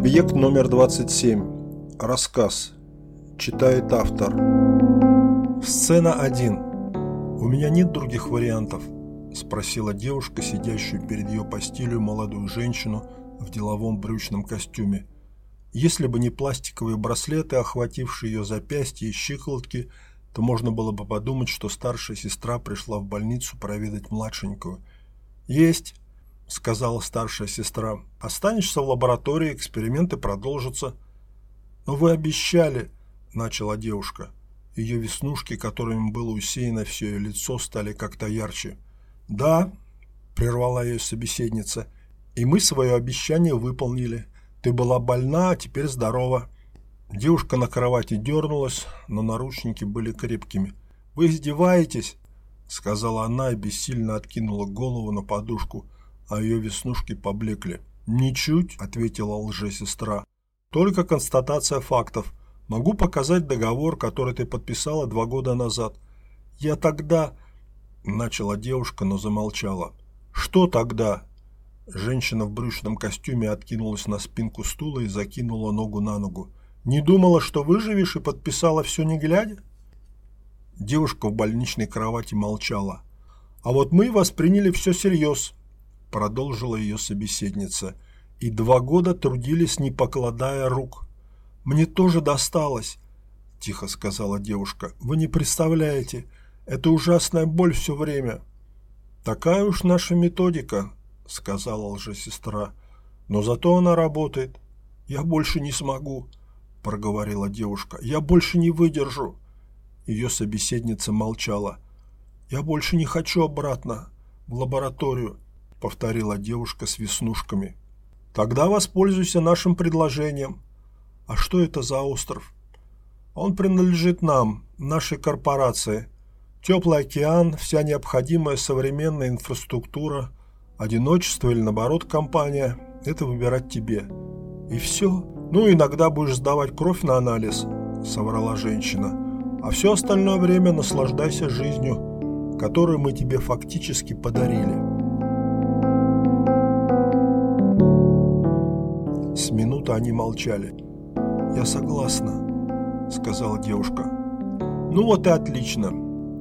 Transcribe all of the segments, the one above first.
Объект номер 27. Рассказ. Читает автор. Сцена 1. «У меня нет других вариантов?» – спросила девушка, сидящую перед ее постелью молодую женщину в деловом брючном костюме. Если бы не пластиковые браслеты, охватившие ее запястья и щиколотки, то можно было бы подумать, что старшая сестра пришла в больницу проведать младшенькую. «Есть!» — сказала старшая сестра. «Останешься в лаборатории, эксперименты продолжатся». «Но вы обещали», — начала девушка. Ее веснушки, которыми было усеяно все ее лицо, стали как-то ярче. «Да», — прервала ее собеседница, — «и мы свое обещание выполнили. Ты была больна, а теперь здорова». Девушка на кровати дернулась, но наручники были крепкими. «Вы издеваетесь?» — сказала она и бессильно откинула голову на подушку а ее веснушки поблекли. «Ничуть», — ответила лжесестра. «Только констатация фактов. Могу показать договор, который ты подписала два года назад». «Я тогда...» — начала девушка, но замолчала. «Что тогда?» Женщина в брючном костюме откинулась на спинку стула и закинула ногу на ногу. «Не думала, что выживешь и подписала все не глядя?» Девушка в больничной кровати молчала. «А вот мы восприняли все всерьез продолжила ее собеседница, и два года трудились, не покладая рук. Мне тоже досталось, тихо сказала девушка. Вы не представляете, это ужасная боль все время. Такая уж наша методика, сказала лжесестра. Но зато она работает. Я больше не смогу, проговорила девушка. Я больше не выдержу. Ее собеседница молчала. Я больше не хочу обратно в лабораторию. – повторила девушка с веснушками. «Тогда воспользуйся нашим предложением». «А что это за остров?» «Он принадлежит нам, нашей корпорации. Теплый океан, вся необходимая современная инфраструктура, одиночество или, наоборот, компания – это выбирать тебе. И все. Ну, иногда будешь сдавать кровь на анализ», – соврала женщина. «А все остальное время наслаждайся жизнью, которую мы тебе фактически подарили». С минуты они молчали. «Я согласна», — сказала девушка. «Ну вот и отлично».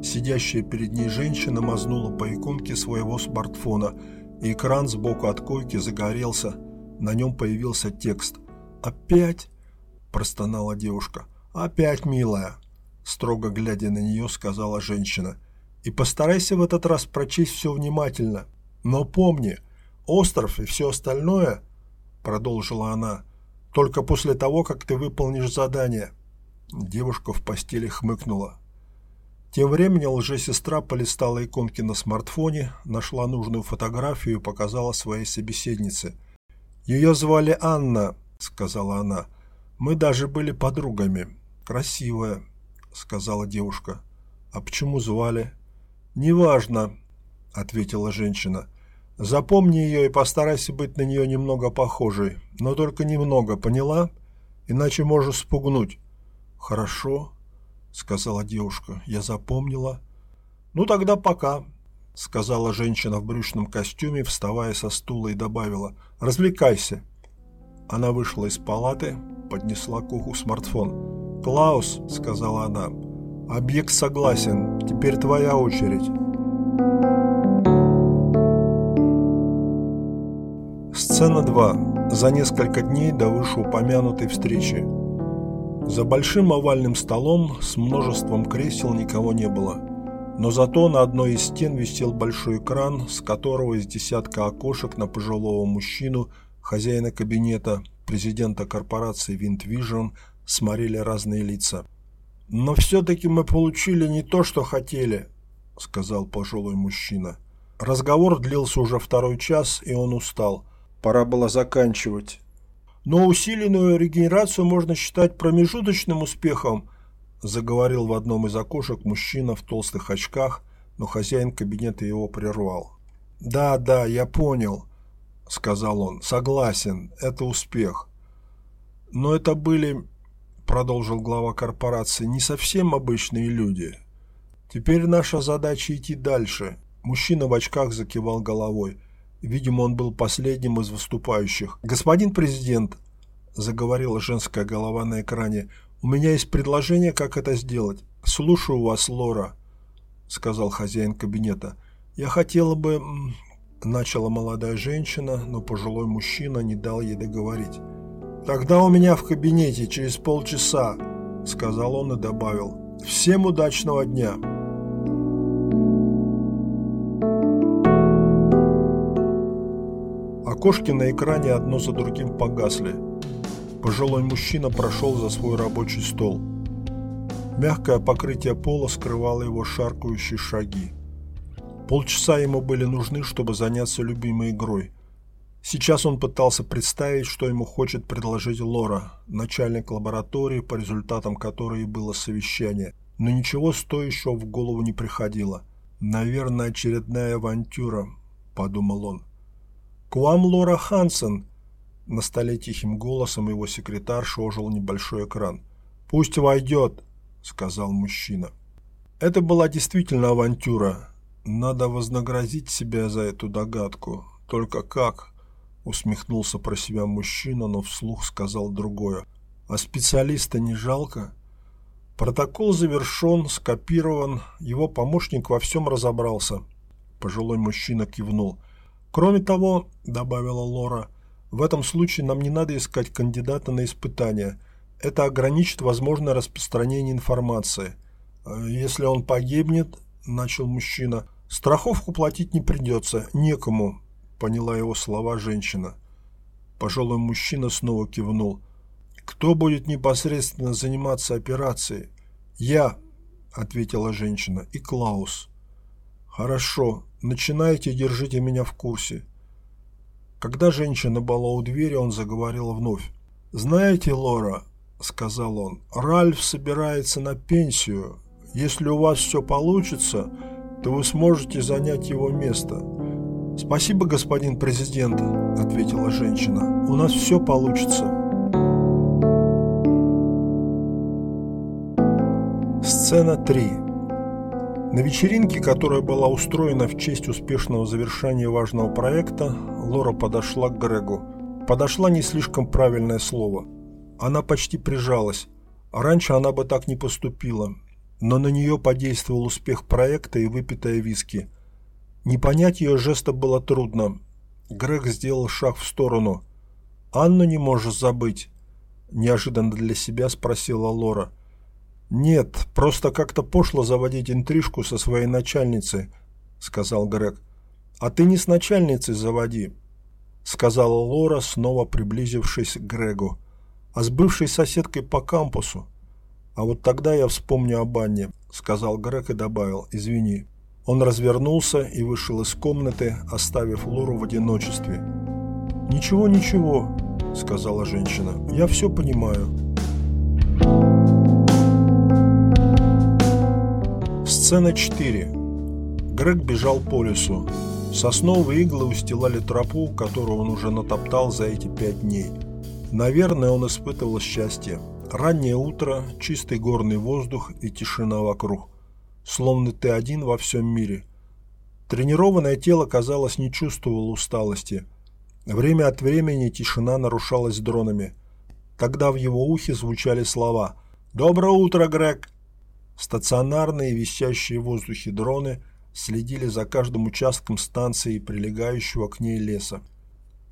Сидящая перед ней женщина мазнула по иконке своего смартфона, и экран сбоку от койки загорелся. На нем появился текст. «Опять?» – простонала девушка. «Опять, милая!» – строго глядя на нее, сказала женщина. «И постарайся в этот раз прочесть все внимательно. Но помни, остров и все остальное –– продолжила она, – «только после того, как ты выполнишь задание». Девушка в постели хмыкнула. Тем временем лжесестра полистала иконки на смартфоне, нашла нужную фотографию и показала своей собеседнице. «Ее звали Анна», – сказала она. «Мы даже были подругами. Красивая», – сказала девушка. «А почему звали?» «Неважно», – ответила женщина. Запомни ее и постарайся быть на нее немного похожей, но только немного, поняла? Иначе можешь спугнуть. Хорошо, сказала девушка. Я запомнила. Ну тогда пока, сказала женщина в брючном костюме, вставая со стула и добавила. Развлекайся. Она вышла из палаты, поднесла к уху смартфон. «Клаус», — сказала она, — «объект согласен, теперь твоя очередь». Сцена 2. За несколько дней до вышеупомянутой встречи. За большим овальным столом с множеством кресел никого не было. Но зато на одной из стен висел большой экран, с которого из десятка окошек на пожилого мужчину, хозяина кабинета, президента корпорации Винтвижн, смотрели разные лица. «Но все-таки мы получили не то, что хотели», — сказал пожилой мужчина. Разговор длился уже второй час, и он устал. Пора было заканчивать. Но усиленную регенерацию можно считать промежуточным успехом, заговорил в одном из окошек мужчина в толстых очках, но хозяин кабинета его прервал. «Да, да, я понял», — сказал он. «Согласен, это успех». «Но это были, — продолжил глава корпорации, — не совсем обычные люди. Теперь наша задача идти дальше». Мужчина в очках закивал головой. Видимо, он был последним из выступающих. «Господин президент», –– заговорила женская голова на экране. «У меня есть предложение, как это сделать. Слушаю вас, Лора», – сказал хозяин кабинета. «Я хотела бы...» – начала молодая женщина, но пожилой мужчина не дал ей договорить. «Тогда у меня в кабинете через полчаса», – сказал он и добавил. «Всем удачного дня!» Окошки на экране одно за другим погасли. Пожилой мужчина прошел за свой рабочий стол. Мягкое покрытие пола скрывало его шаркающие шаги. Полчаса ему были нужны, чтобы заняться любимой игрой. Сейчас он пытался представить, что ему хочет предложить Лора, начальник лаборатории, по результатам которой было совещание, но ничего стоящего в голову не приходило. «Наверное, очередная авантюра», – подумал он. «К вам Лора Хансен!» На столе тихим голосом его секретарша ожил небольшой экран. «Пусть войдет!» – сказал мужчина. Это была действительно авантюра. Надо вознаградить себя за эту догадку. Только как? Усмехнулся про себя мужчина, но вслух сказал другое. А специалиста не жалко? Протокол завершен, скопирован, его помощник во всем разобрался. Пожилой мужчина кивнул. Кроме того, добавила Лора, в этом случае нам не надо искать кандидата на испытание. Это ограничит возможное распространение информации. «Э, если он погибнет, начал мужчина, страховку платить не придется, некому, поняла его слова женщина. Пожилой мужчина снова кивнул. Кто будет непосредственно заниматься операцией? Я, ответила женщина, и Клаус. Хорошо, Начинайте, держите меня в курсе. Когда женщина была у двери, он заговорил вновь. «Знаете, Лора, — сказал он, — Ральф собирается на пенсию. Если у вас все получится, то вы сможете занять его место». «Спасибо, господин президент», — ответила женщина. «У нас все получится». Сцена 3 на вечеринке, которая была устроена в честь успешного завершения важного проекта, Лора подошла к Грегу. Подошла не слишком правильное слово. Она почти прижалась. Раньше она бы так не поступила. Но на нее подействовал успех проекта и выпитая виски. Не понять ее жеста было трудно. Грег сделал шаг в сторону. «Анну не можешь забыть?» Неожиданно для себя спросила Лора. «Нет, просто как-то пошло заводить интрижку со своей начальницей», — сказал Грег. «А ты не с начальницей заводи», — сказала Лора, снова приблизившись к Грегу, «а с бывшей соседкой по кампусу». «А вот тогда я вспомню об Анне», — сказал Грег и добавил, «извини». Он развернулся и вышел из комнаты, оставив Лору в одиночестве. «Ничего, ничего», — сказала женщина, — «я все понимаю». Сцена 4. Грег бежал по лесу. Сосновые иглы устилали тропу, которую он уже натоптал за эти пять дней. Наверное, он испытывал счастье. Раннее утро, чистый горный воздух и тишина вокруг. Словно ты один во всем мире. Тренированное тело, казалось, не чувствовало усталости. Время от времени тишина нарушалась дронами. Тогда в его ухе звучали слова «Доброе утро, Грег!» Стационарные висящие в воздухе дроны следили за каждым участком станции и прилегающего к ней леса.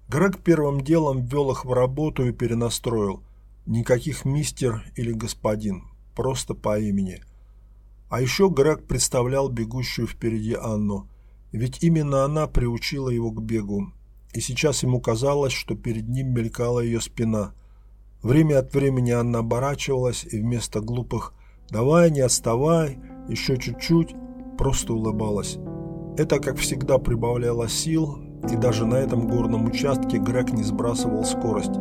Грег первым делом ввел их в работу и перенастроил. Никаких мистер или господин, просто по имени. А еще Грег представлял бегущую впереди Анну, ведь именно она приучила его к бегу. И сейчас ему казалось, что перед ним мелькала ее спина. Время от времени Анна оборачивалась и вместо глупых «Давай, не отставай, еще чуть-чуть», просто улыбалась. Это, как всегда, прибавляло сил, и даже на этом горном участке Грег не сбрасывал скорость.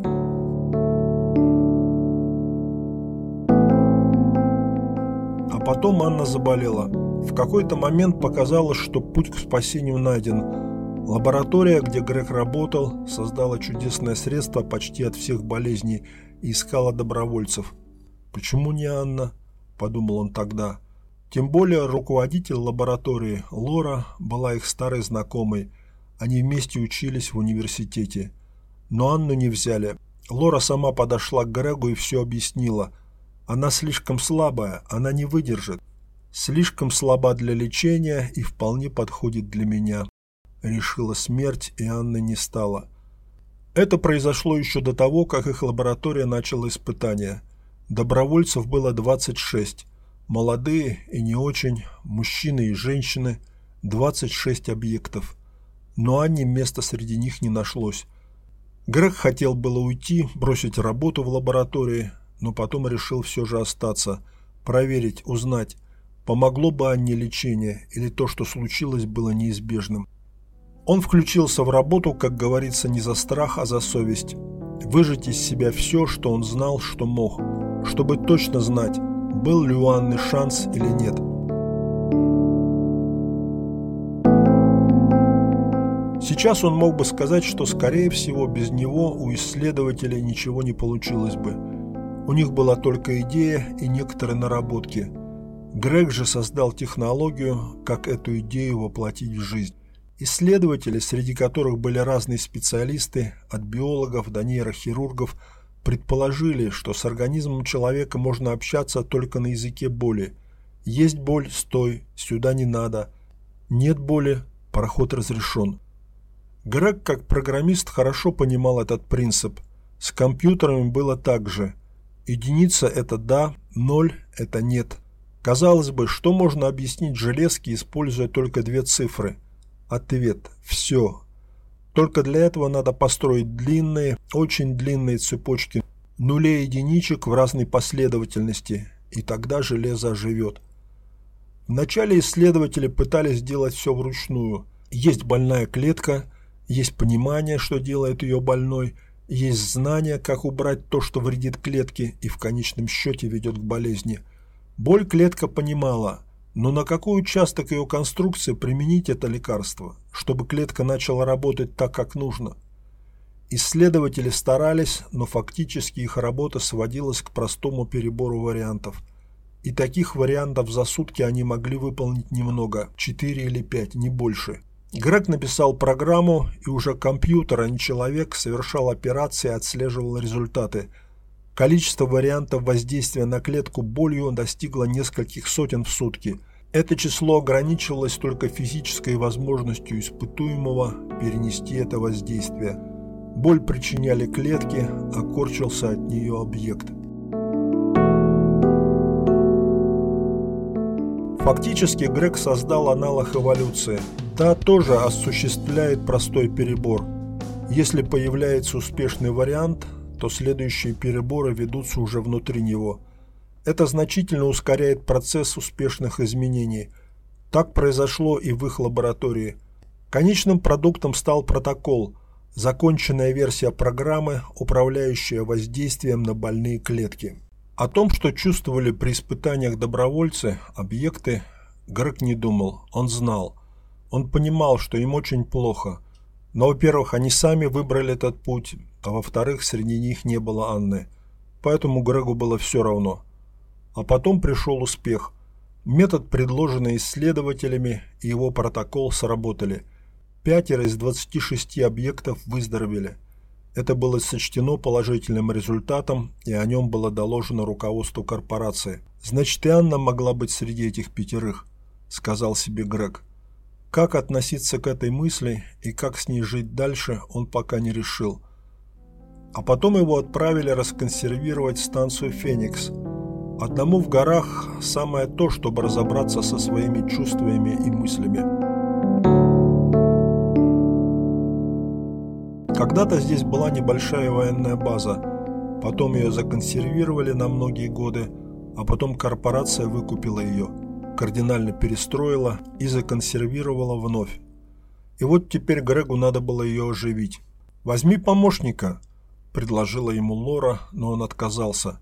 А потом Анна заболела. В какой-то момент показалось, что путь к спасению найден. Лаборатория, где Грег работал, создала чудесное средство почти от всех болезней и искала добровольцев. Почему не Анна? – подумал он тогда. Тем более руководитель лаборатории Лора была их старой знакомой. Они вместе учились в университете. Но Анну не взяли. Лора сама подошла к Грегу и все объяснила. Она слишком слабая, она не выдержит. Слишком слаба для лечения и вполне подходит для меня. Решила смерть, и Анны не стало. Это произошло еще до того, как их лаборатория начала испытания. Добровольцев было 26. Молодые и не очень, мужчины и женщины, 26 объектов. Но Анне места среди них не нашлось. Грег хотел было уйти, бросить работу в лаборатории, но потом решил все же остаться, проверить, узнать, Помогло бы Анне лечение, или то, что случилось, было неизбежным. Он включился в работу, как говорится, не за страх, а за совесть. Выжать из себя все, что он знал, что мог, чтобы точно знать, был ли у Анны шанс или нет. Сейчас он мог бы сказать, что, скорее всего, без него у исследователей ничего не получилось бы. У них была только идея и некоторые наработки – Грег же создал технологию, как эту идею воплотить в жизнь. Исследователи, среди которых были разные специалисты, от биологов до нейрохирургов, предположили, что с организмом человека можно общаться только на языке боли. Есть боль – стой, сюда не надо. Нет боли – проход разрешен. Грег, как программист, хорошо понимал этот принцип. С компьютерами было так же. Единица – это да, ноль – это нет – Казалось бы, что можно объяснить железки, используя только две цифры? Ответ – все. Только для этого надо построить длинные, очень длинные цепочки нулей единичек в разной последовательности, и тогда железо оживет. Вначале исследователи пытались сделать все вручную. Есть больная клетка, есть понимание, что делает ее больной, есть знание, как убрать то, что вредит клетке и в конечном счете ведет к болезни – Боль клетка понимала, но на какой участок ее конструкции применить это лекарство, чтобы клетка начала работать так, как нужно? Исследователи старались, но фактически их работа сводилась к простому перебору вариантов. И таких вариантов за сутки они могли выполнить немного, 4 или 5, не больше. Грег написал программу, и уже компьютер, а не человек, совершал операции и отслеживал результаты – Количество вариантов воздействия на клетку болью достигло нескольких сотен в сутки. Это число ограничивалось только физической возможностью испытуемого перенести это воздействие. Боль причиняли клетки, а корчился от нее объект. Фактически Грег создал аналог эволюции. Та тоже осуществляет простой перебор. Если появляется успешный вариант, то следующие переборы ведутся уже внутри него. Это значительно ускоряет процесс успешных изменений. Так произошло и в их лаборатории. Конечным продуктом стал протокол, законченная версия программы, управляющая воздействием на больные клетки. О том, что чувствовали при испытаниях добровольцы, объекты, Грег не думал, он знал. Он понимал, что им очень плохо. Но, во-первых, они сами выбрали этот путь, а во-вторых, среди них не было Анны. Поэтому Грегу было все равно. А потом пришел успех. Метод, предложенный исследователями, и его протокол сработали. Пятеро из 26 объектов выздоровели. Это было сочтено положительным результатом, и о нем было доложено руководству корпорации. «Значит, и Анна могла быть среди этих пятерых», – сказал себе Грег. Как относиться к этой мысли и как с ней жить дальше, он пока не решил – а потом его отправили расконсервировать станцию «Феникс». Одному в горах самое то, чтобы разобраться со своими чувствами и мыслями. Когда-то здесь была небольшая военная база, потом ее законсервировали на многие годы, а потом корпорация выкупила ее, кардинально перестроила и законсервировала вновь. И вот теперь Грегу надо было ее оживить. «Возьми помощника», предложила ему Лора, но он отказался.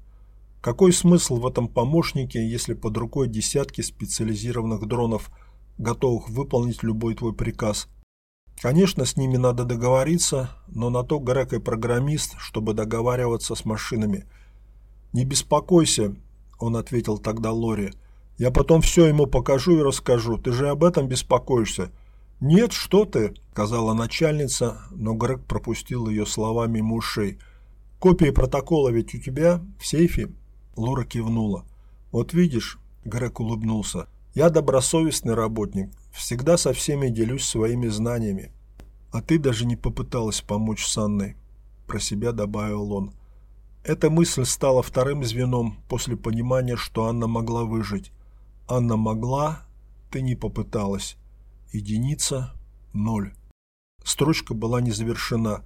Какой смысл в этом помощнике, если под рукой десятки специализированных дронов, готовых выполнить любой твой приказ? Конечно, с ними надо договориться, но на то Грег и программист, чтобы договариваться с машинами. «Не беспокойся», – он ответил тогда Лоре. «Я потом все ему покажу и расскажу. Ты же об этом беспокоишься». «Нет, что ты», – сказала начальница, но Грег пропустил ее слова мимо. Копии протокола ведь у тебя в сейфе?» Лора кивнула. «Вот видишь», — Грег улыбнулся, — «я добросовестный работник, всегда со всеми делюсь своими знаниями. А ты даже не попыталась помочь с Анной», — про себя добавил он. Эта мысль стала вторым звеном после понимания, что Анна могла выжить. Анна могла, ты не попыталась. Единица – ноль. Строчка была не завершена.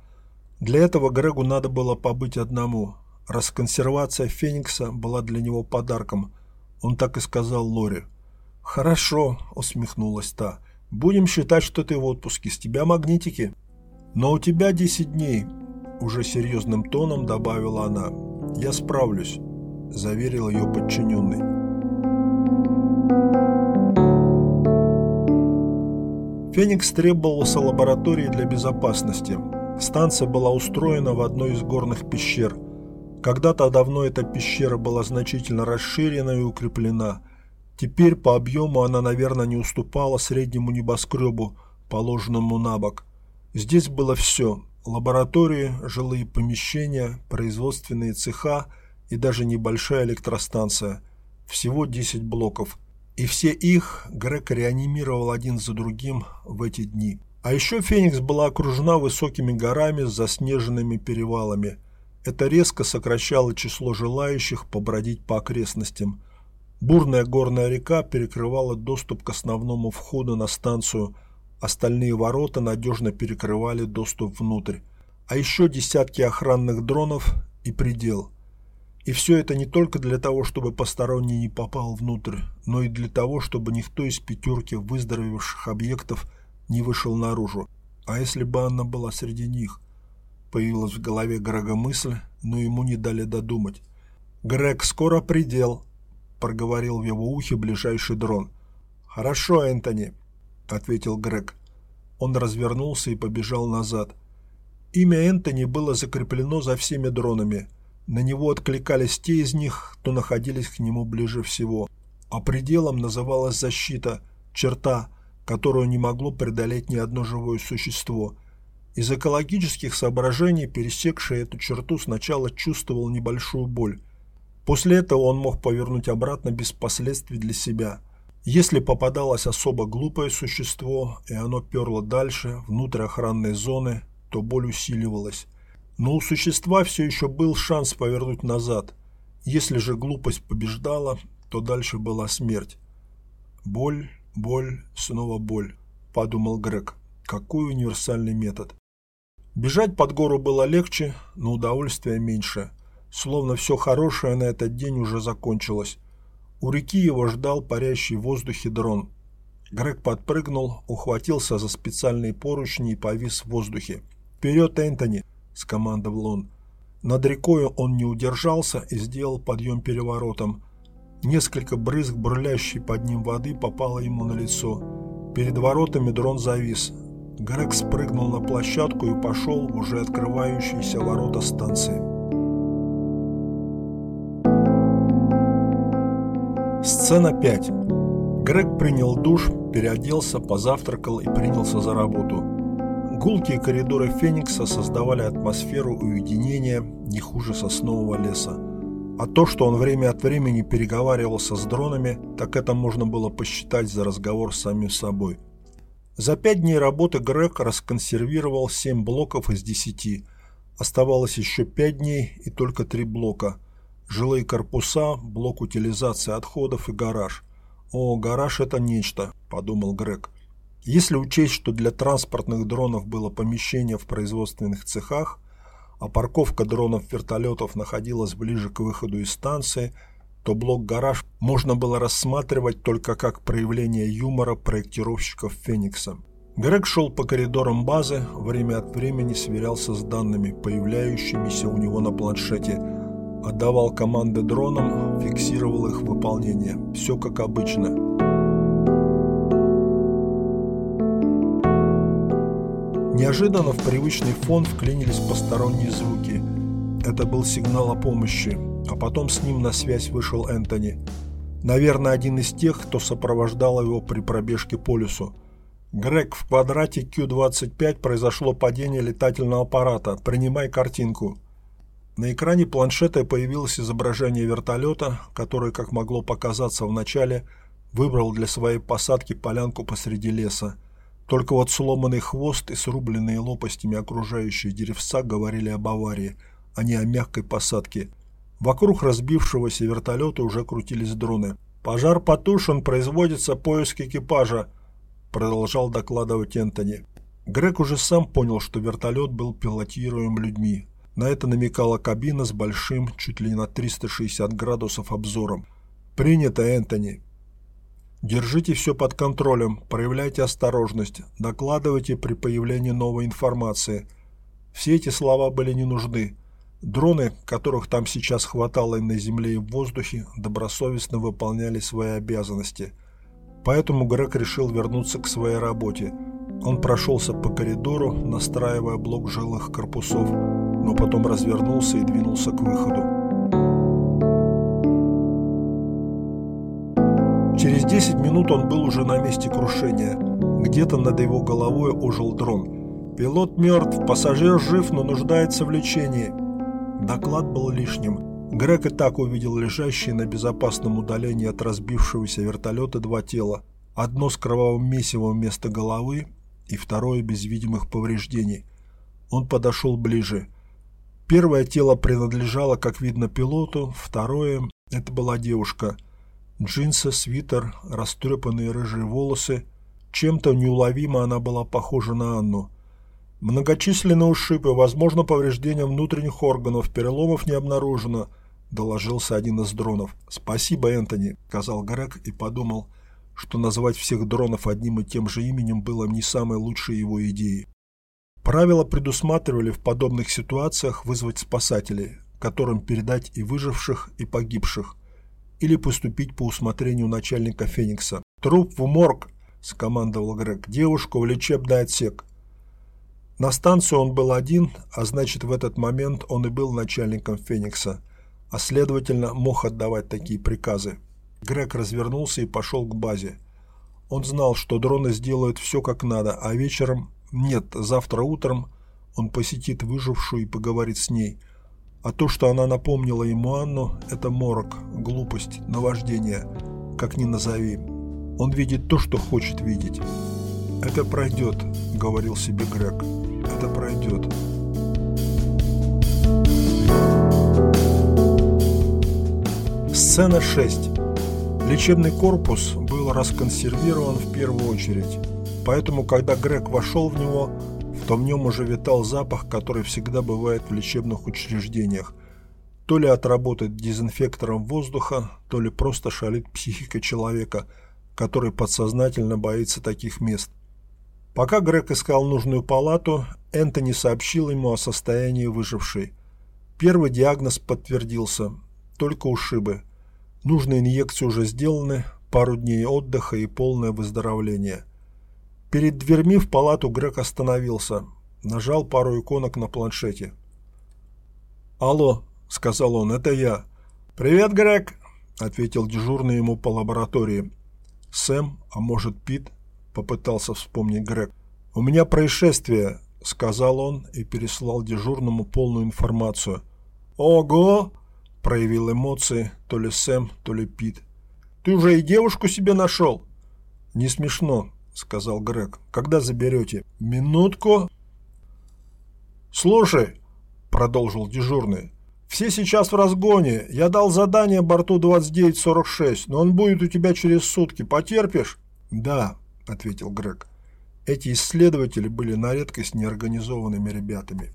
Для этого Грегу надо было побыть одному. Расконсервация Феникса была для него подарком. Он так и сказал Лоре. «Хорошо», – усмехнулась та. «Будем считать, что ты в отпуске. С тебя магнитики». «Но у тебя 10 дней. Уже серьезным тоном добавила она. «Я справлюсь», – заверил ее подчиненный. Феникс требовался лаборатории для безопасности. Станция была устроена в одной из горных пещер. Когда-то давно эта пещера была значительно расширена и укреплена. Теперь по объему она, наверное, не уступала среднему небоскребу, положенному на бок. Здесь было все лаборатории, жилые помещения, производственные цеха и даже небольшая электростанция. Всего 10 блоков. И все их Грег реанимировал один за другим в эти дни. А еще Феникс была окружена высокими горами с заснеженными перевалами. Это резко сокращало число желающих побродить по окрестностям. Бурная горная река перекрывала доступ к основному входу на станцию – Остальные ворота надежно перекрывали доступ внутрь. А еще десятки охранных дронов и предел. И все это не только для того, чтобы посторонний не попал внутрь, но и для того, чтобы никто из пятерки выздоровевших объектов не вышел наружу. А если бы Анна была среди них? Появилась в голове Грега мысль, но ему не дали додумать. «Грег, скоро предел», — проговорил в его ухе ближайший дрон. «Хорошо, Энтони», — ответил Грег. Он развернулся и побежал назад. Имя Энтони было закреплено за всеми дронами. На него откликались те из них, кто находились к нему ближе всего. А пределом называлась защита, черта, которую не могло преодолеть ни одно живое существо. Из экологических соображений, пересекший эту черту, сначала чувствовал небольшую боль. После этого он мог повернуть обратно без последствий для себя – если попадалось особо глупое существо, и оно перло дальше, внутрь охранной зоны, то боль усиливалась. Но у существа все еще был шанс повернуть назад. Если же глупость побеждала, то дальше была смерть. «Боль, боль, снова боль», – подумал Грег. «Какой универсальный метод». Бежать под гору было легче, но удовольствия меньше. Словно все хорошее на этот день уже закончилось. У реки его ждал парящий в воздухе дрон. Грег подпрыгнул, ухватился за специальные поручни и повис в воздухе. «Вперед, Энтони!» – скомандовал он. Над рекой он не удержался и сделал подъем переворотом. Несколько брызг бурлящей под ним воды попало ему на лицо. Перед воротами дрон завис. Грег спрыгнул на площадку и пошел в уже открывающиеся ворота станции. Сцена 5. Грег принял душ, переоделся, позавтракал и принялся за работу. Гулкие коридоры Феникса создавали атмосферу уединения не хуже соснового леса. А то, что он время от времени переговаривался с дронами, так это можно было посчитать за разговор с самим собой. За пять дней работы Грег расконсервировал 7 блоков из 10. Оставалось еще 5 дней и только 3 блока – Жилые корпуса, блок утилизации отходов и гараж. «О, гараж – это нечто», – подумал Грег. Если учесть, что для транспортных дронов было помещение в производственных цехах, а парковка дронов-вертолетов находилась ближе к выходу из станции, то блок-гараж можно было рассматривать только как проявление юмора проектировщиков «Феникса». Грег шел по коридорам базы, время от времени сверялся с данными, появляющимися у него на планшете – Отдавал команды дронам, фиксировал их выполнение. Все как обычно. Неожиданно в привычный фон вклинились посторонние звуки. Это был сигнал о помощи, а потом с ним на связь вышел Энтони. Наверное, один из тех, кто сопровождал его при пробежке по лесу. «Грег, в квадрате Q-25 произошло падение летательного аппарата. Принимай картинку». На экране планшета появилось изображение вертолета, который, как могло показаться в начале, выбрал для своей посадки полянку посреди леса. Только вот сломанный хвост и срубленные лопастями окружающие деревца говорили об аварии, а не о мягкой посадке. Вокруг разбившегося вертолета уже крутились дроны. «Пожар потушен, производится поиск экипажа», – продолжал докладывать Энтони. Грег уже сам понял, что вертолет был пилотируем людьми. На это намекала кабина с большим, чуть ли не на 360 градусов обзором. «Принято, Энтони. Держите все под контролем, проявляйте осторожность, докладывайте при появлении новой информации». Все эти слова были не нужны. Дроны, которых там сейчас хватало и на земле, и в воздухе, добросовестно выполняли свои обязанности. Поэтому Грег решил вернуться к своей работе – он прошелся по коридору, настраивая блок жилых корпусов, но потом развернулся и двинулся к выходу. Через 10 минут он был уже на месте крушения. Где-то над его головой ожил дрон. Пилот мертв, пассажир жив, но нуждается в лечении. Доклад был лишним. Грег и так увидел лежащие на безопасном удалении от разбившегося вертолета два тела. Одно с кровавым месивом вместо головы и второе без видимых повреждений. Он подошел ближе. Первое тело принадлежало, как видно, пилоту, второе – это была девушка. Джинсы, свитер, растрепанные рыжие волосы. Чем-то неуловимо она была похожа на Анну. Многочисленные ушибы, возможно, повреждения внутренних органов, переломов не обнаружено, доложился один из дронов. «Спасибо, Энтони», – сказал Грег и подумал – что назвать всех дронов одним и тем же именем было не самой лучшей его идеей. Правила предусматривали в подобных ситуациях вызвать спасателей, которым передать и выживших, и погибших, или поступить по усмотрению начальника Феникса. «Труп в морг!» – скомандовал Грег. «Девушку в лечебный отсек». На станцию он был один, а значит в этот момент он и был начальником Феникса, а следовательно мог отдавать такие приказы. Грег развернулся и пошел к базе. Он знал, что дроны сделают все как надо, а вечером, нет, завтра утром он посетит выжившую и поговорит с ней. А то, что она напомнила ему Анну, это морок, глупость, наваждение, как ни назови. Он видит то, что хочет видеть. «Это пройдет», — говорил себе Грег. «Это пройдет». Сцена 6. Лечебный корпус был расконсервирован в первую очередь, поэтому, когда Грег вошел в него, то в нем уже витал запах, который всегда бывает в лечебных учреждениях. То ли от работы дезинфектором воздуха, то ли просто шалит психика человека, который подсознательно боится таких мест. Пока Грег искал нужную палату, Энтони сообщил ему о состоянии выжившей. Первый диагноз подтвердился – только ушибы – Нужные инъекции уже сделаны, пару дней отдыха и полное выздоровление. Перед дверьми в палату Грег остановился, нажал пару иконок на планшете. «Алло», — сказал он, — «это я». «Привет, Грег», — ответил дежурный ему по лаборатории. «Сэм, а может Пит?» — попытался вспомнить Грег. «У меня происшествие», — сказал он и переслал дежурному полную информацию. «Ого!» проявил эмоции то ли Сэм, то ли Пит. «Ты уже и девушку себе нашел?» «Не смешно», — сказал Грег. «Когда заберете?» «Минутку». «Слушай», — продолжил дежурный, — «все сейчас в разгоне. Я дал задание борту 2946, но он будет у тебя через сутки. Потерпишь?» «Да», — ответил Грег. Эти исследователи были на редкость неорганизованными ребятами.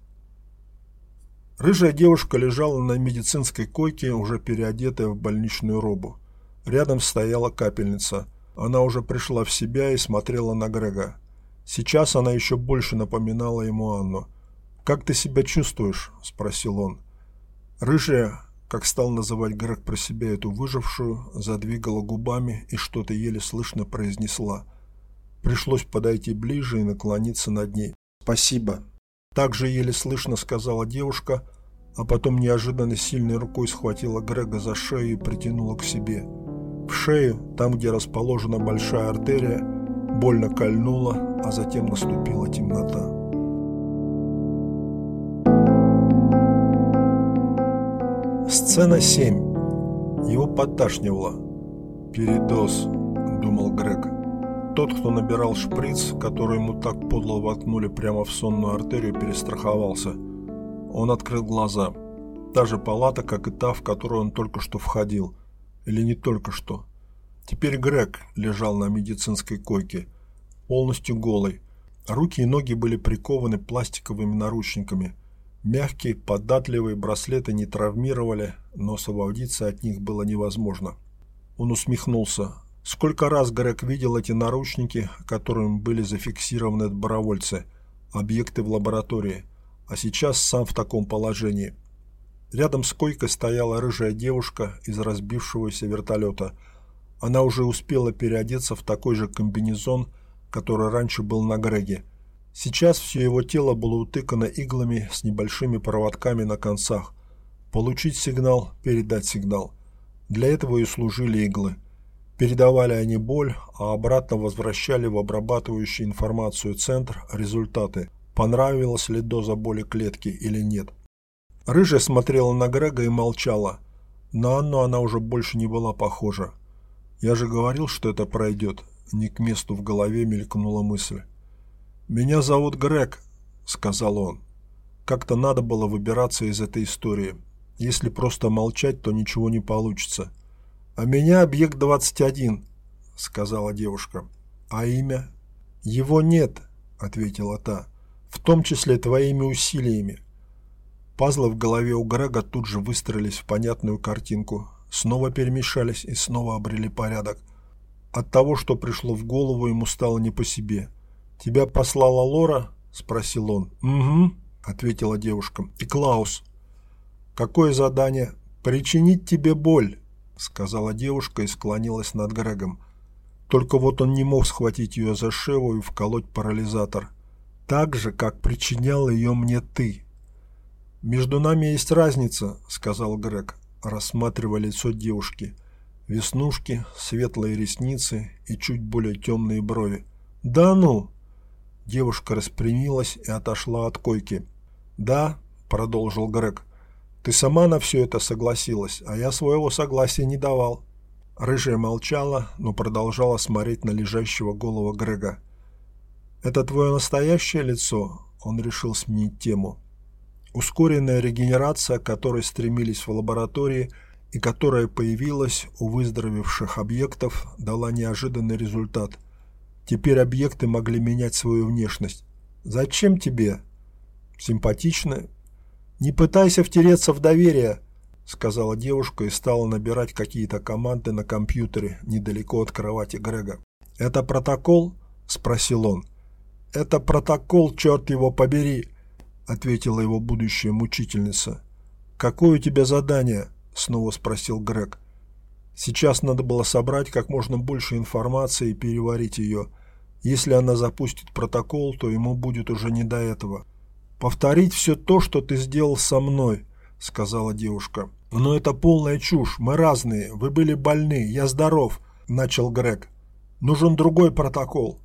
Рыжая девушка лежала на медицинской койке, уже переодетая в больничную робу. Рядом стояла капельница. Она уже пришла в себя и смотрела на Грега. Сейчас она еще больше напоминала ему Анну. «Как ты себя чувствуешь?» – спросил он. Рыжая, как стал называть Грег про себя эту выжившую, задвигала губами и что-то еле слышно произнесла. Пришлось подойти ближе и наклониться над ней. «Спасибо», также еле слышно сказала девушка, а потом неожиданно сильной рукой схватила Грега за шею и притянула к себе. В шею, там где расположена большая артерия, больно кольнула, а затем наступила темнота. Сцена 7. Его подташнивало. «Передоз», — думал Грег. Тот, кто набирал шприц, который ему так подло воткнули прямо в сонную артерию, перестраховался. Он открыл глаза. Та же палата, как и та, в которую он только что входил. Или не только что. Теперь Грег лежал на медицинской койке, полностью голый. Руки и ноги были прикованы пластиковыми наручниками. Мягкие, податливые браслеты не травмировали, но освободиться от них было невозможно. Он усмехнулся. Сколько раз Грег видел эти наручники, которыми были зафиксированы добровольцы, объекты в лаборатории, а сейчас сам в таком положении. Рядом с койкой стояла рыжая девушка из разбившегося вертолета. Она уже успела переодеться в такой же комбинезон, который раньше был на Греге. Сейчас все его тело было утыкано иглами с небольшими проводками на концах. Получить сигнал, передать сигнал. Для этого и служили иглы. Передавали они боль, а обратно возвращали в обрабатывающий информацию центр результаты, понравилась ли доза боли клетки или нет. Рыжая смотрела на Грега и молчала. На Анну она уже больше не была похожа. «Я же говорил, что это пройдет», — не к месту в голове мелькнула мысль. «Меня зовут Грег», — сказал он. «Как-то надо было выбираться из этой истории. Если просто молчать, то ничего не получится». «А меня объект 21», — сказала девушка. «А имя?» «Его нет», — ответила та. «В том числе твоими усилиями». Пазлы в голове у Грега тут же выстроились в понятную картинку, снова перемешались и снова обрели порядок. От того, что пришло в голову, ему стало не по себе — «Тебя послала Лора?» – спросил он. «Угу», – ответила девушка. «И Клаус». «Какое задание?» «Причинить тебе боль», – сказала девушка и склонилась над Грегом. Только вот он не мог схватить ее за шею и вколоть парализатор. Так же, как причинял ее мне ты. «Между нами есть разница», – сказал Грег, рассматривая лицо девушки. Веснушки, светлые ресницы и чуть более темные брови. «Да ну!» Девушка распрямилась и отошла от койки. «Да», — продолжил Грег, — «ты сама на все это согласилась, а я своего согласия не давал». Рыжая молчала, но продолжала смотреть на лежащего голого Грега. «Это твое настоящее лицо?» Он решил сменить тему. Ускоренная регенерация, к которой стремились в лаборатории и которая появилась у выздоровевших объектов, дала неожиданный результат. Теперь объекты могли менять свою внешность. Зачем тебе? Симпатично. Не пытайся втереться в доверие, сказала девушка и стала набирать какие-то команды на компьютере недалеко от кровати Грега. Это протокол? спросил он. Это протокол, черт его побери, ответила его будущая мучительница. Какое у тебя задание? снова спросил Грег. Сейчас надо было собрать как можно больше информации и переварить ее. Если она запустит протокол, то ему будет уже не до этого. «Повторить все то, что ты сделал со мной», — сказала девушка. «Но это полная чушь. Мы разные. Вы были больны. Я здоров», — начал Грег. «Нужен другой протокол».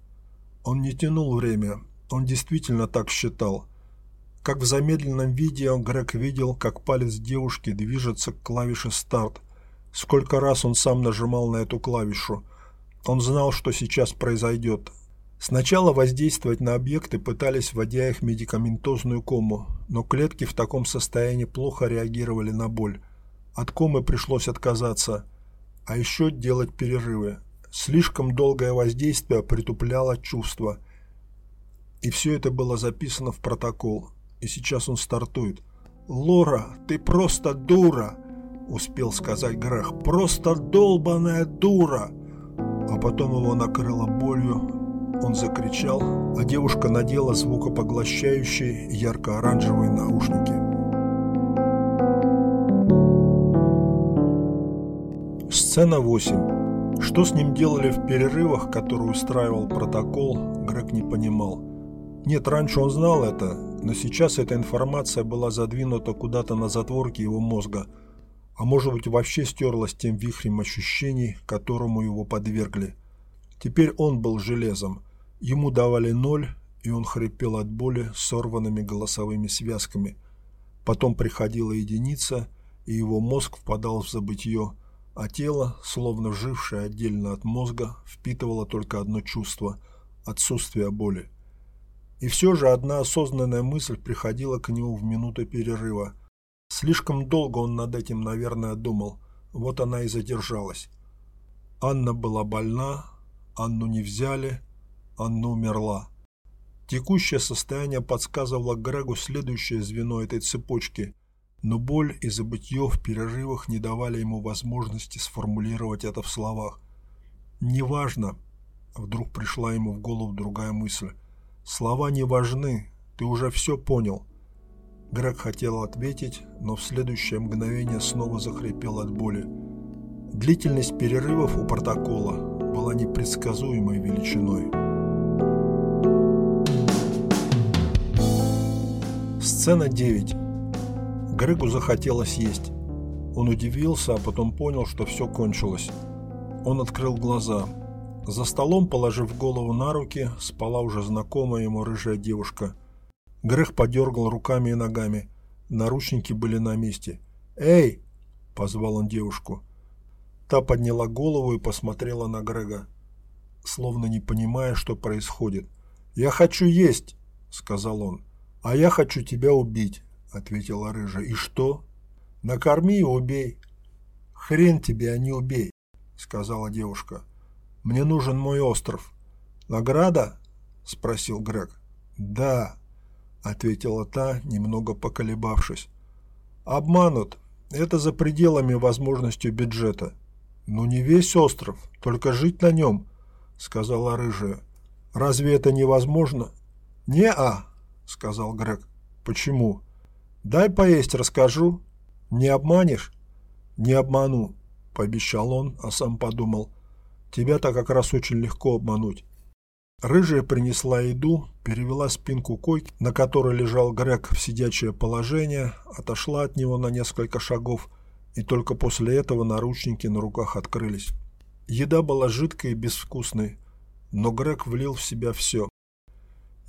Он не тянул время. Он действительно так считал. Как в замедленном видео Грег видел, как палец девушки движется к клавише «Старт», Сколько раз он сам нажимал на эту клавишу. Он знал, что сейчас произойдет. Сначала воздействовать на объекты пытались, вводя их медикаментозную кому, но клетки в таком состоянии плохо реагировали на боль. От комы пришлось отказаться, а еще делать перерывы. Слишком долгое воздействие притупляло чувства. И все это было записано в протокол. И сейчас он стартует. «Лора, ты просто дура!» успел сказать Грех. «Просто долбаная дура!» А потом его накрыло болью. Он закричал, а девушка надела звукопоглощающие ярко-оранжевые наушники. Сцена 8. Что с ним делали в перерывах, которые устраивал протокол, Грег не понимал. Нет, раньше он знал это, но сейчас эта информация была задвинута куда-то на затворке его мозга – а может быть вообще стерлась тем вихрем ощущений, которому его подвергли. Теперь он был железом. Ему давали ноль, и он хрипел от боли сорванными голосовыми связками. Потом приходила единица, и его мозг впадал в забытье, а тело, словно жившее отдельно от мозга, впитывало только одно чувство – отсутствие боли. И все же одна осознанная мысль приходила к нему в минуты перерыва. Слишком долго он над этим, наверное, думал, вот она и задержалась. Анна была больна, Анну не взяли, Анна умерла. Текущее состояние подсказывало Грегу следующее звено этой цепочки, но боль и забытье в перерывах не давали ему возможности сформулировать это в словах. «Неважно», — вдруг пришла ему в голову другая мысль, — «слова не важны, ты уже все понял». Грег хотел ответить, но в следующее мгновение снова захрипел от боли. Длительность перерывов у протокола была непредсказуемой величиной. Сцена 9. Грегу захотелось есть. Он удивился, а потом понял, что все кончилось. Он открыл глаза. За столом, положив голову на руки, спала уже знакомая ему рыжая девушка. Грег подергал руками и ногами. Наручники были на месте. «Эй!» – позвал он девушку. Та подняла голову и посмотрела на Грега, словно не понимая, что происходит. «Я хочу есть!» – сказал он. «А я хочу тебя убить», — ответила рыжая. «И что?» «Накорми и убей». «Хрен тебе, а не убей», — сказала девушка. «Мне нужен мой остров». «Награда?» — спросил Грег. «Да», — ответила та, немного поколебавшись. «Обманут. Это за пределами возможностей бюджета». «Ну не весь остров, только жить на нем», — сказала рыжая. «Разве это невозможно?» «Не-а», — сказал Грег. «Почему?» «Дай поесть, расскажу». «Не обманешь?» «Не обману», — пообещал он, а сам подумал. «Тебя-то как раз очень легко обмануть». Рыжая принесла еду, перевела спинку койки, на которой лежал Грег в сидячее положение, отошла от него на несколько шагов, и только после этого наручники на руках открылись. Еда была жидкой и безвкусной, но Грег влил в себя все.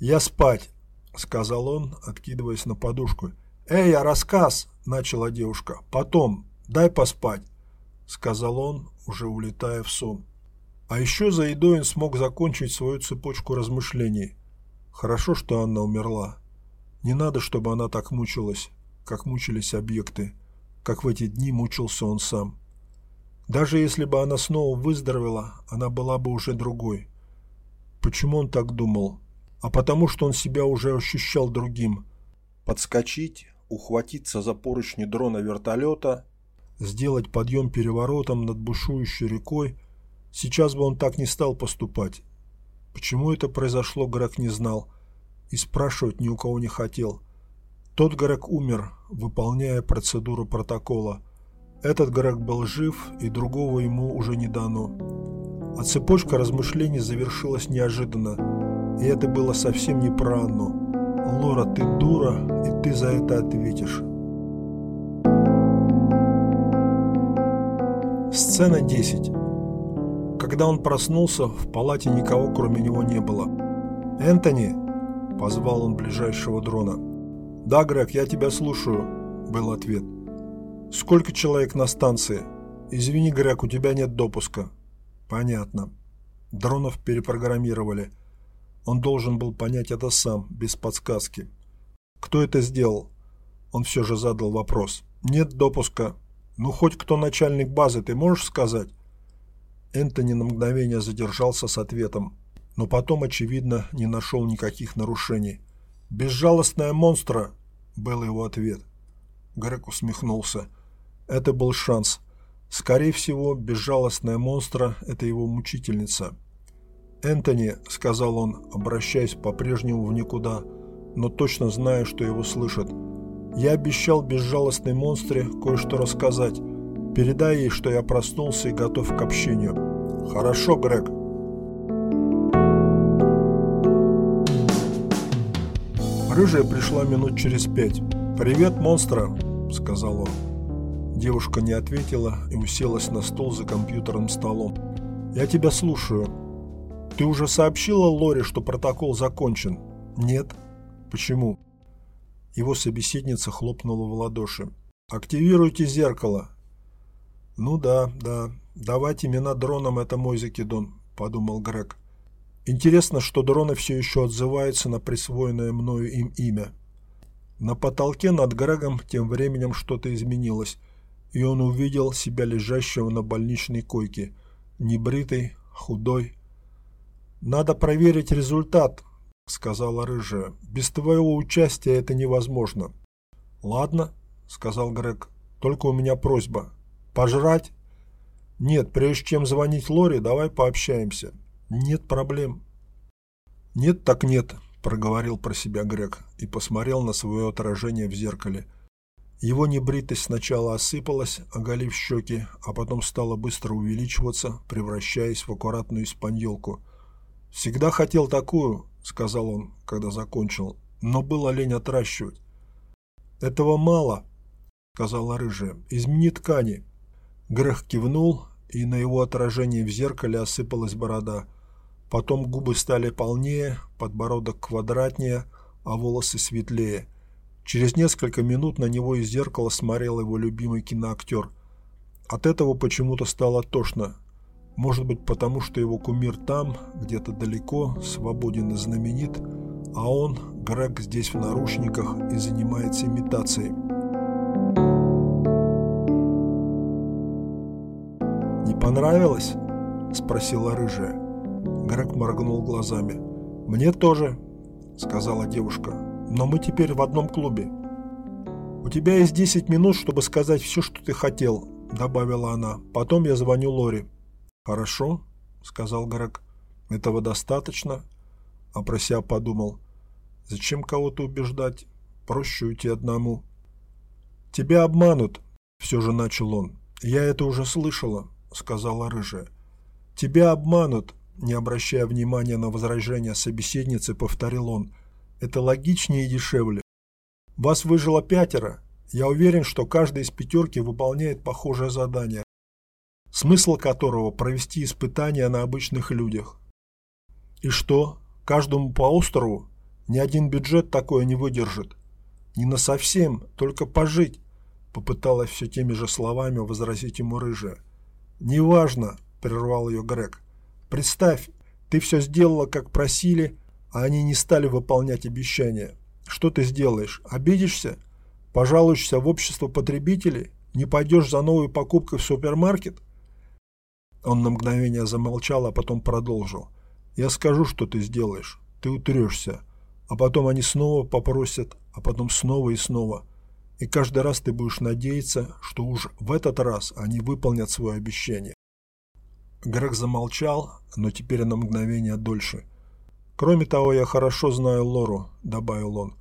«Я спать!» — сказал он, откидываясь на подушку. «Эй, а рассказ!» — начала девушка. «Потом, дай поспать», — сказал он, уже улетая в сон. А еще за едой он смог закончить свою цепочку размышлений. Хорошо, что Анна умерла. Не надо, чтобы она так мучилась, как мучились объекты, как в эти дни мучился он сам. Даже если бы она снова выздоровела, она была бы уже другой. Почему он так думал? а потому что он себя уже ощущал другим. Подскочить, ухватиться за поручни дрона вертолета, сделать подъем переворотом над бушующей рекой, сейчас бы он так не стал поступать. Почему это произошло, Грег не знал и спрашивать ни у кого не хотел. Тот Грег умер, выполняя процедуру протокола. Этот Грег был жив, и другого ему уже не дано. А цепочка размышлений завершилась неожиданно. И это было совсем не про Анну. Лора, ты дура, и ты за это ответишь. Сцена 10. Когда он проснулся, в палате никого кроме него не было. «Энтони!» – позвал он ближайшего дрона. «Да, Грег, я тебя слушаю», – был ответ. «Сколько человек на станции?» «Извини, Грег, у тебя нет допуска». «Понятно». Дронов перепрограммировали – он должен был понять это сам, без подсказки. Кто это сделал? Он все же задал вопрос. Нет допуска. Ну, хоть кто начальник базы, ты можешь сказать? Энтони на мгновение задержался с ответом, но потом, очевидно, не нашел никаких нарушений. «Безжалостная монстра!» – был его ответ. Грег усмехнулся. Это был шанс. Скорее всего, безжалостная монстра – это его мучительница. «Энтони», — сказал он, обращаясь по-прежнему в никуда, но точно зная, что его слышат. «Я обещал безжалостной монстре кое-что рассказать. Передай ей, что я проснулся и готов к общению». «Хорошо, Грег». Рыжая пришла минут через пять. «Привет, монстра», — сказал он. Девушка не ответила и уселась на стол за компьютерным столом. «Я тебя слушаю», ты уже сообщила Лоре, что протокол закончен? Нет. Почему? Его собеседница хлопнула в ладоши. Активируйте зеркало. Ну да, да, давать имена дронам – это мой закидон, подумал Грег. Интересно, что дроны все еще отзываются на присвоенное мною им имя. На потолке над Грегом тем временем что-то изменилось, и он увидел себя лежащего на больничной койке, небритый, худой. «Надо проверить результат», — сказала рыжая. «Без твоего участия это невозможно». «Ладно», — сказал Грег, — «только у меня просьба. Пожрать?» «Нет, прежде чем звонить Лоре, давай пообщаемся». «Нет проблем». «Нет так нет», – проговорил про себя Грег и посмотрел на свое отражение в зеркале. Его небритость сначала осыпалась, оголив щеки, а потом стала быстро увеличиваться, превращаясь в аккуратную испаньолку. «Всегда хотел такую», – сказал он, когда закончил, – «но было лень отращивать». «Этого мало», – сказала рыжая, – «измени ткани». Грег кивнул, и на его отражении в зеркале осыпалась борода – Потом губы стали полнее, подбородок квадратнее, а волосы светлее. Через несколько минут на него из зеркала смотрел его любимый киноактер. От этого почему-то стало тошно. Может быть потому, что его кумир там, где-то далеко, свободен и знаменит, а он, Грег, здесь в наручниках и занимается имитацией. Понравилось?» – спросила рыжая. Грег моргнул глазами. «Мне тоже», — сказала девушка. «Но мы теперь в одном клубе». «У тебя есть 10 минут, чтобы сказать все, что ты хотел», — добавила она. «Потом я звоню Лори». «Хорошо», — сказал Грег. «Этого достаточно?» А про себя подумал. «Зачем кого-то убеждать? Проще уйти одному». «Тебя обманут», — все же начал он. «Я это уже слышала», — сказала рыжая. «Тебя обманут, не обращая внимания на возражения собеседницы, повторил он. «Это логичнее и дешевле. Вас выжило пятеро. Я уверен, что каждый из пятерки выполняет похожее задание, смысл которого – провести испытания на обычных людях. И что? Каждому по острову? Ни один бюджет такое не выдержит. Не на совсем, только пожить, попыталась все теми же словами возразить ему рыжая. «Неважно», – прервал ее Грег. Представь, ты все сделала, как просили, а они не стали выполнять обещания. Что ты сделаешь? Обидишься? Пожалуешься в общество потребителей? Не пойдешь за новой покупкой в супермаркет? Он на мгновение замолчал, а потом продолжил. Я скажу, что ты сделаешь. Ты утрешься. А потом они снова попросят, а потом снова и снова. И каждый раз ты будешь надеяться, что уж в этот раз они выполнят свое обещание. Грег замолчал, но теперь на мгновение дольше. «Кроме того, я хорошо знаю Лору», – добавил он.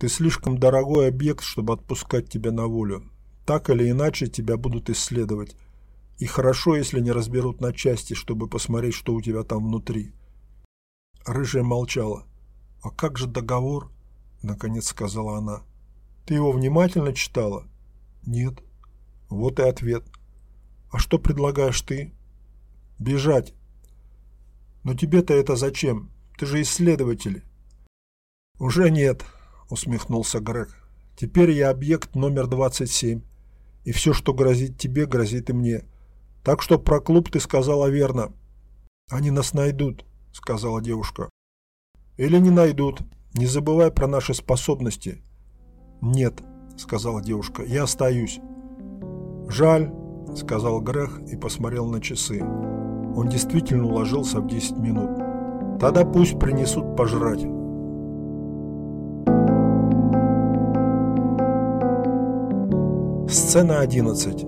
«Ты слишком дорогой объект, чтобы отпускать тебя на волю. Так или иначе тебя будут исследовать. И хорошо, если не разберут на части, чтобы посмотреть, что у тебя там внутри». Рыжая молчала. «А как же договор?» – наконец сказала она. «Ты его внимательно читала?» «Нет». «Вот и ответ». «А что предлагаешь ты?» Бежать. Но тебе-то это зачем? Ты же исследователь. Уже нет, усмехнулся Грег. Теперь я объект номер 27. И все, что грозит тебе, грозит и мне. Так что про клуб ты сказала верно. Они нас найдут, сказала девушка. Или не найдут. Не забывай про наши способности. Нет, сказала девушка, я остаюсь. Жаль, сказал Грег и посмотрел на часы. Он действительно уложился в 10 минут. Тогда пусть принесут пожрать. Сцена 11.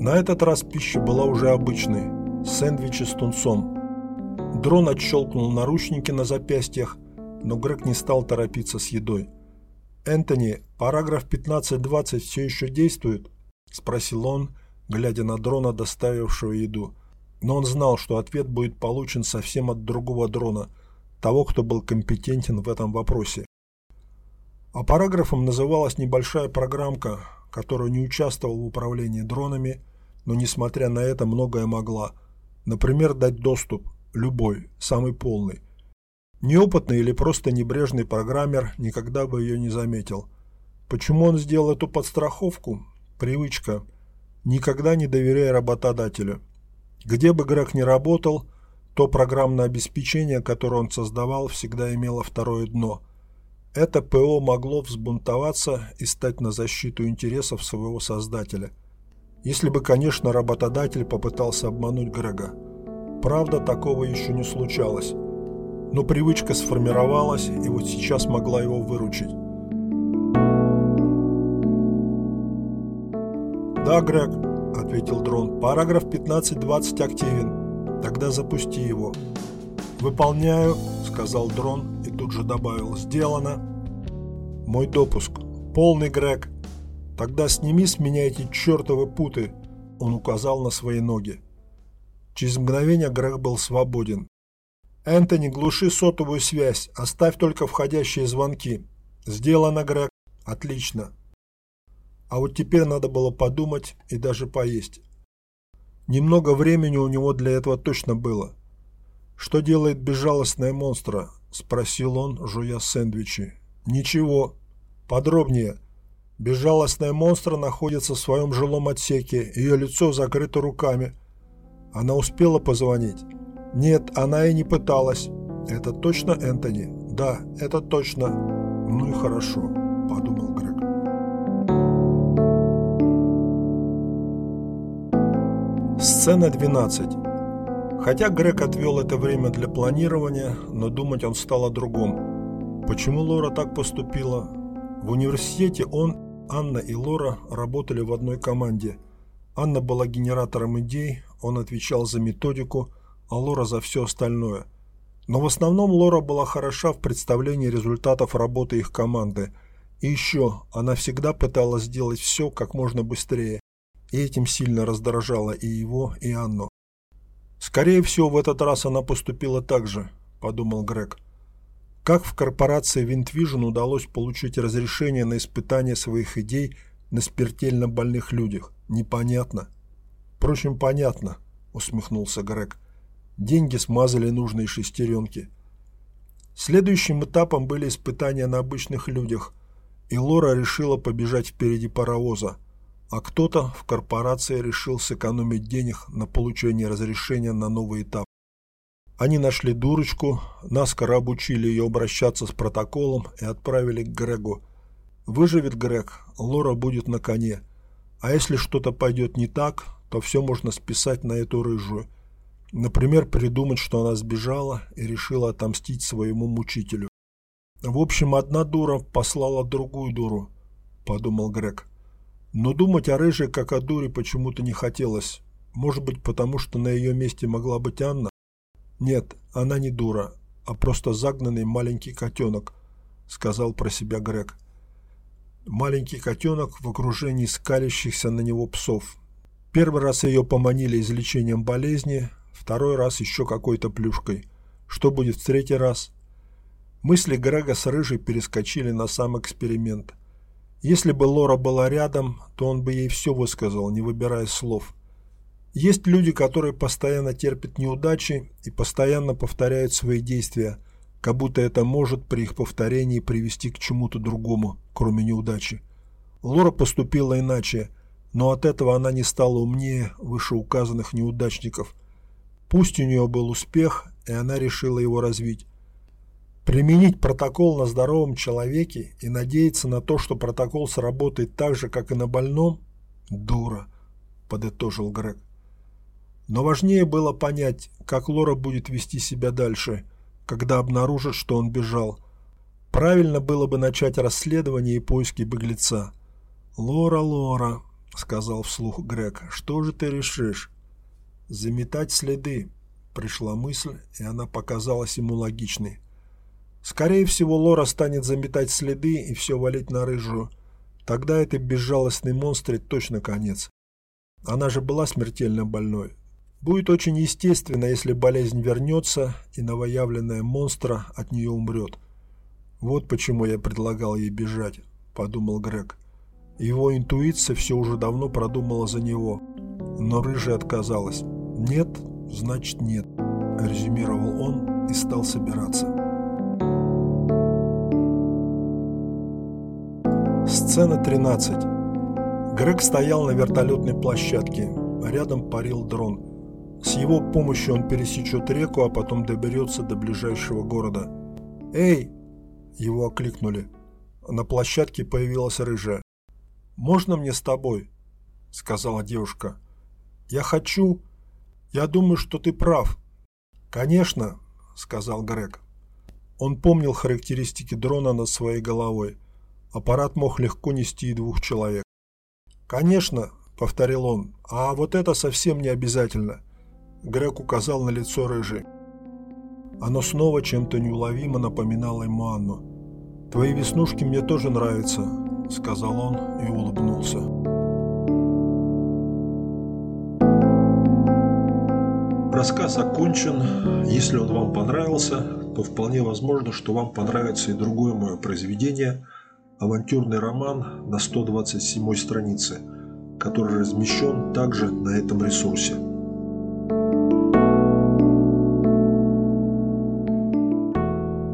На этот раз пища была уже обычной. Сэндвичи с тунцом. Дрон отщелкнул наручники на запястьях, но Грег не стал торопиться с едой. «Энтони, параграф 15.20 все еще действует?» – спросил он, глядя на дрона, доставившего еду. Но он знал, что ответ будет получен совсем от другого дрона, того, кто был компетентен в этом вопросе. А параграфом называлась небольшая программка, которая не участвовала в управлении дронами, но несмотря на это многое могла. Например, дать доступ, любой, самый полный. Неопытный или просто небрежный программер никогда бы ее не заметил. Почему он сделал эту подстраховку? Привычка. Никогда не доверяй работодателю. Где бы Грег ни работал, то программное обеспечение, которое он создавал, всегда имело второе дно. Это ПО могло взбунтоваться и стать на защиту интересов своего создателя. Если бы, конечно, работодатель попытался обмануть Грега. Правда, такого еще не случалось. Но привычка сформировалась и вот сейчас могла его выручить. «Да, Грег», — ответил дрон, — «параграф 15.20 активен. Тогда запусти его». «Выполняю», — сказал дрон и тут же добавил «Сделано». «Мой допуск. Полный, Грег. Тогда сними с меня эти чертовы путы», — он указал на свои ноги. Через мгновение Грег был свободен. «Энтони, глуши сотовую связь, оставь только входящие звонки». «Сделано, Грег. Отлично». А вот теперь надо было подумать и даже поесть. Немного времени у него для этого точно было. «Что делает безжалостная монстра?» – спросил он, жуя сэндвичи. «Ничего. Подробнее. Безжалостная монстра находится в своем жилом отсеке, ее лицо закрыто руками. Она успела позвонить?» «Нет, она и не пыталась». «Это точно Энтони?» «Да, это точно». «Ну и хорошо», – подумал Сцена 12. Хотя Грег отвел это время для планирования, но думать он стал о другом. Почему Лора так поступила? В университете он, Анна и Лора работали в одной команде. Анна была генератором идей, он отвечал за методику, а Лора за все остальное. Но в основном Лора была хороша в представлении результатов работы их команды. И еще, она всегда пыталась сделать все как можно быстрее и этим сильно раздражало и его, и Анну. «Скорее всего, в этот раз она поступила так же», – подумал Грег. Как в корпорации Винтвижн удалось получить разрешение на испытание своих идей на смертельно больных людях? Непонятно. Впрочем, понятно, усмехнулся Грег. Деньги смазали нужные шестеренки. Следующим этапом были испытания на обычных людях, и Лора решила побежать впереди паровоза – а кто-то в корпорации решил сэкономить денег на получение разрешения на новый этап. Они нашли дурочку, наскоро обучили ее обращаться с протоколом и отправили к Грегу. Выживет Грег, Лора будет на коне. А если что-то пойдет не так, то все можно списать на эту рыжую. Например, придумать, что она сбежала и решила отомстить своему мучителю. В общем, одна дура послала другую дуру, подумал Грег. Но думать о Рыже как о дуре почему-то не хотелось. Может быть, потому что на ее месте могла быть Анна? Нет, она не дура, а просто загнанный маленький котенок, сказал про себя Грег. Маленький котенок в окружении скалящихся на него псов. Первый раз ее поманили излечением болезни, второй раз еще какой-то плюшкой. Что будет в третий раз? Мысли Грега с Рыжей перескочили на сам эксперимент – если бы Лора была рядом, то он бы ей все высказал, не выбирая слов. Есть люди, которые постоянно терпят неудачи и постоянно повторяют свои действия, как будто это может при их повторении привести к чему-то другому, кроме неудачи. Лора поступила иначе, но от этого она не стала умнее вышеуказанных неудачников. Пусть у нее был успех, и она решила его развить. Применить протокол на здоровом человеке и надеяться на то, что протокол сработает так же, как и на больном – дура, подытожил Грег. Но важнее было понять, как Лора будет вести себя дальше, когда обнаружит, что он бежал. Правильно было бы начать расследование и поиски беглеца. «Лора, Лора», — сказал вслух Грег, — «что же ты решишь?» «Заметать следы», — пришла мысль, и она показалась ему логичной. Скорее всего, Лора станет заметать следы и все валить на рыжую. Тогда этой безжалостной монстре точно конец. Она же была смертельно больной. Будет очень естественно, если болезнь вернется, и новоявленная монстра от нее умрет. Вот почему я предлагал ей бежать, подумал Грег. Его интуиция все уже давно продумала за него. Но рыжая отказалась. Нет, значит нет, резюмировал он и стал собираться. Сцена 13. Грег стоял на вертолетной площадке, рядом парил дрон. С его помощью он пересечет реку, а потом доберется до ближайшего города. «Эй!» – его окликнули. На площадке появилась рыжая. «Можно мне с тобой?» – сказала девушка. «Я хочу. Я думаю, что ты прав». «Конечно», – сказал Грег. Он помнил характеристики дрона над своей головой. Аппарат мог легко нести и двух человек. «Конечно», – повторил он, – «а вот это совсем не обязательно». Грег указал на лицо рыжей. Оно снова чем-то неуловимо напоминало ему Анну. «Твои веснушки мне тоже нравятся», – сказал он и улыбнулся. Рассказ окончен. Если он вам понравился, то вполне возможно, что вам понравится и другое мое произведение – авантюрный роман на 127 странице, который размещен также на этом ресурсе.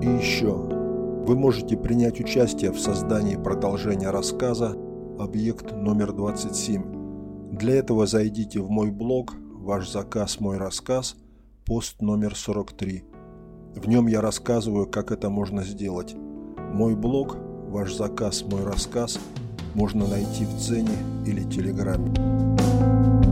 И еще, вы можете принять участие в создании продолжения рассказа «Объект номер 27». Для этого зайдите в мой блог «Ваш заказ, мой рассказ», пост номер 43. В нем я рассказываю, как это можно сделать. Мой блог «Ваш заказ, мой рассказ» можно найти в Дзене или Телеграме.